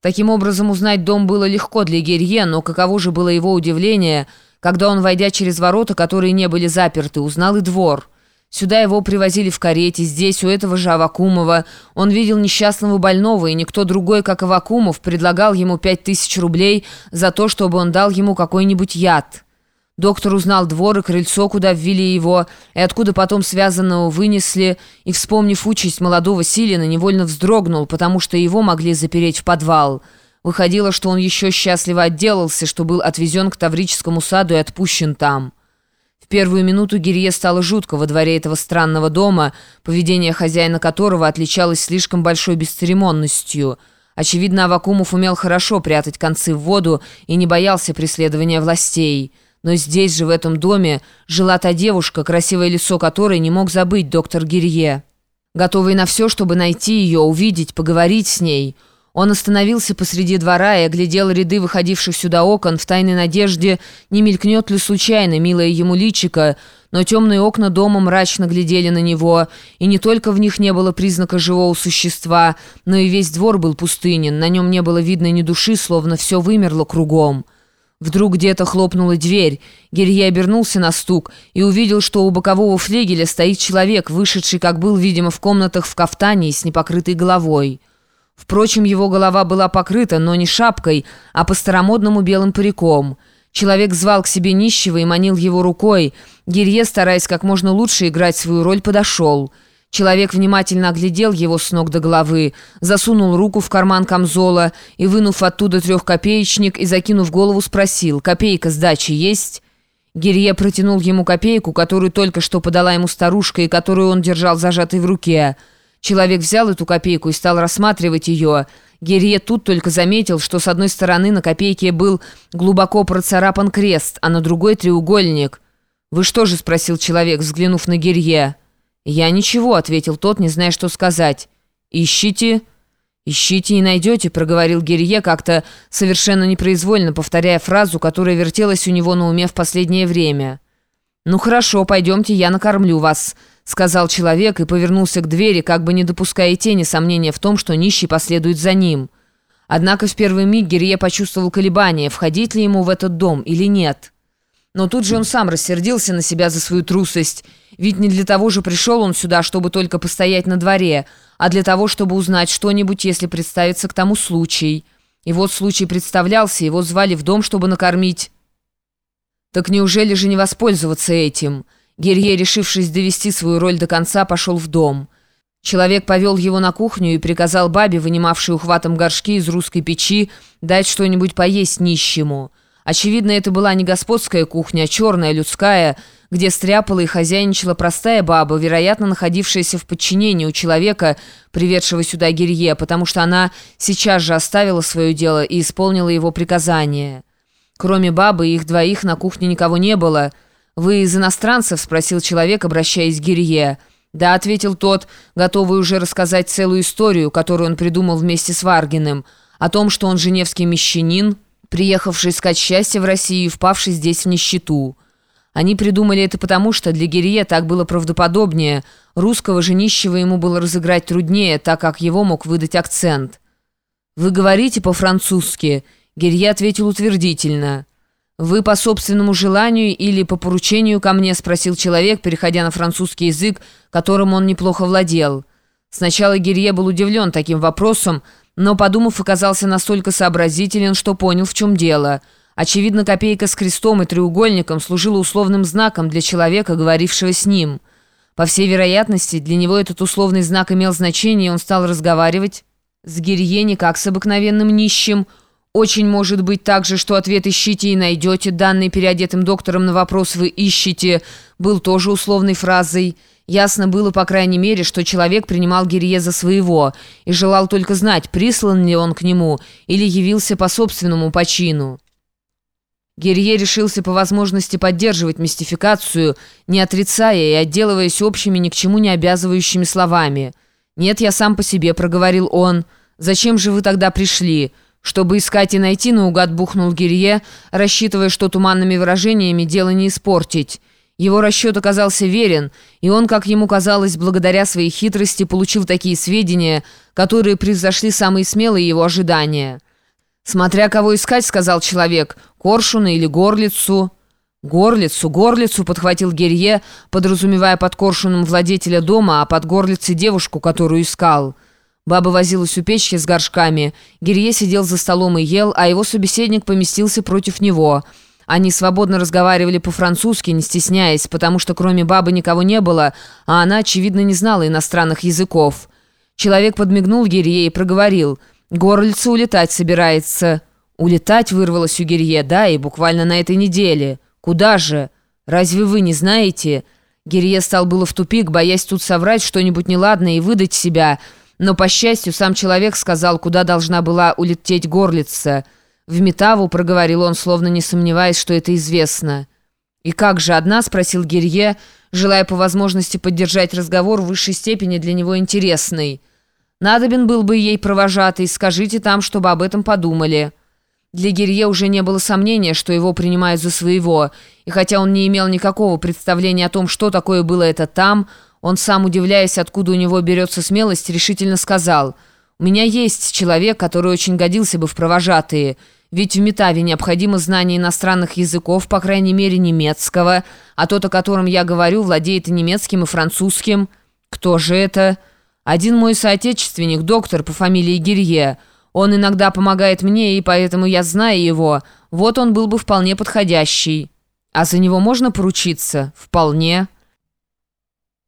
Таким образом, узнать дом было легко для Герье, но каково же было его удивление, когда он, войдя через ворота, которые не были заперты, узнал и двор. Сюда его привозили в карете, здесь, у этого же Авакумова. Он видел несчастного больного, и никто другой, как Авакумов, предлагал ему пять тысяч рублей за то, чтобы он дал ему какой-нибудь яд». Доктор узнал двор и крыльцо, куда ввели его, и откуда потом связанного вынесли, и, вспомнив участь молодого Силина, невольно вздрогнул, потому что его могли запереть в подвал. Выходило, что он еще счастливо отделался, что был отвезен к Таврическому саду и отпущен там. В первую минуту Гирье стало жутко во дворе этого странного дома, поведение хозяина которого отличалось слишком большой бесцеремонностью. Очевидно, Авакумов умел хорошо прятать концы в воду и не боялся преследования властей. Но здесь же, в этом доме, жила та девушка, красивое лицо которой не мог забыть доктор Гирье. Готовый на все, чтобы найти ее, увидеть, поговорить с ней. Он остановился посреди двора и оглядел ряды выходивших сюда окон в тайной надежде, не мелькнет ли случайно милая ему личико, но темные окна дома мрачно глядели на него, и не только в них не было признака живого существа, но и весь двор был пустынен, на нем не было видно ни души, словно все вымерло кругом. Вдруг где-то хлопнула дверь. Гирье обернулся на стук и увидел, что у бокового флегеля стоит человек, вышедший, как был, видимо, в комнатах в кафтане и с непокрытой головой. Впрочем, его голова была покрыта, но не шапкой, а по-старомодному белым париком. Человек звал к себе нищего и манил его рукой. Гирье, стараясь как можно лучше играть свою роль, подошел. Человек внимательно оглядел его с ног до головы, засунул руку в карман камзола и, вынув оттуда трехкопеечник и закинув голову, спросил, «Копейка сдачи есть?» Гирье протянул ему копейку, которую только что подала ему старушка и которую он держал зажатой в руке. Человек взял эту копейку и стал рассматривать ее. Гирье тут только заметил, что с одной стороны на копейке был глубоко процарапан крест, а на другой треугольник. «Вы что же?» — спросил человек, взглянув на Гирье. «Я ничего», — ответил тот, не зная, что сказать. «Ищите». «Ищите и найдете», — проговорил Гирье, как-то совершенно непроизвольно повторяя фразу, которая вертелась у него на уме в последнее время. «Ну хорошо, пойдемте, я накормлю вас», — сказал человек и повернулся к двери, как бы не допуская тени сомнения в том, что нищий последует за ним. Однако в первый миг Гирье почувствовал колебание, входить ли ему в этот дом или нет. Но тут же он сам рассердился на себя за свою трусость. Ведь не для того же пришел он сюда, чтобы только постоять на дворе, а для того, чтобы узнать что-нибудь, если представится к тому случай. И вот случай представлялся, его звали в дом, чтобы накормить. Так неужели же не воспользоваться этим? Герье, решившись довести свою роль до конца, пошел в дом. Человек повел его на кухню и приказал бабе, вынимавшей ухватом горшки из русской печи, дать что-нибудь поесть нищему. Очевидно, это была не господская кухня, а черная, людская, где стряпала и хозяйничала простая баба, вероятно, находившаяся в подчинении у человека, приведшего сюда Гирье, потому что она сейчас же оставила свое дело и исполнила его приказание. Кроме бабы и их двоих на кухне никого не было. «Вы из иностранцев?» — спросил человек, обращаясь к Гирье. «Да», — ответил тот, готовый уже рассказать целую историю, которую он придумал вместе с Варгиным, о том, что он женевский мещанин, приехавший искать счастье в России и впавший здесь в нищету. Они придумали это потому, что для Гирье так было правдоподобнее, русского же нищего ему было разыграть труднее, так как его мог выдать акцент. «Вы говорите по-французски?» Гирье ответил утвердительно. «Вы по собственному желанию или по поручению ко мне?» спросил человек, переходя на французский язык, которым он неплохо владел. Сначала Гирье был удивлен таким вопросом, но, подумав, оказался настолько сообразителен, что понял, в чем дело. Очевидно, копейка с крестом и треугольником служила условным знаком для человека, говорившего с ним. По всей вероятности, для него этот условный знак имел значение, и он стал разговаривать с Гирье не как с обыкновенным нищим. Очень может быть также, что ответ «ищите и найдете», данный переодетым доктором на вопрос «вы ищете», был тоже условной фразой – Ясно было, по крайней мере, что человек принимал Гирье за своего и желал только знать, прислан ли он к нему или явился по собственному почину. Гирье решился по возможности поддерживать мистификацию, не отрицая и отделываясь общими ни к чему не обязывающими словами. «Нет, я сам по себе», — проговорил он. «Зачем же вы тогда пришли?» «Чтобы искать и найти, наугад бухнул Гирье, рассчитывая, что туманными выражениями дело не испортить». Его расчет оказался верен, и он, как ему казалось, благодаря своей хитрости получил такие сведения, которые превзошли самые смелые его ожидания – «Смотря кого искать», — сказал человек, — «коршуна или горлицу». «Горлицу, горлицу», — подхватил Герье, подразумевая под коршуном владетеля дома, а под горлицей девушку, которую искал. Баба возилась у печки с горшками. Герье сидел за столом и ел, а его собеседник поместился против него. Они свободно разговаривали по-французски, не стесняясь, потому что кроме бабы никого не было, а она, очевидно, не знала иностранных языков. Человек подмигнул Герье и проговорил «Горлица улетать собирается». «Улетать» вырвалось у Герье, да, и буквально на этой неделе. «Куда же? Разве вы не знаете?» Герье стал было в тупик, боясь тут соврать что-нибудь неладное и выдать себя, но, по счастью, сам человек сказал, куда должна была улететь горлица. «В Метаву», — проговорил он, словно не сомневаясь, что это известно. «И как же одна?» — спросил Герье, желая по возможности поддержать разговор в высшей степени для него интересный. «Надобен был бы ей провожатый, скажите там, чтобы об этом подумали». Для Гирье уже не было сомнения, что его принимают за своего, и хотя он не имел никакого представления о том, что такое было это там, он сам, удивляясь, откуда у него берется смелость, решительно сказал, «У меня есть человек, который очень годился бы в провожатые, ведь в Метаве необходимо знание иностранных языков, по крайней мере немецкого, а тот, о котором я говорю, владеет и немецким, и французским. Кто же это? Один мой соотечественник, доктор по фамилии Гирье». Он иногда помогает мне, и поэтому я знаю его. Вот он был бы вполне подходящий. А за него можно поручиться? Вполне».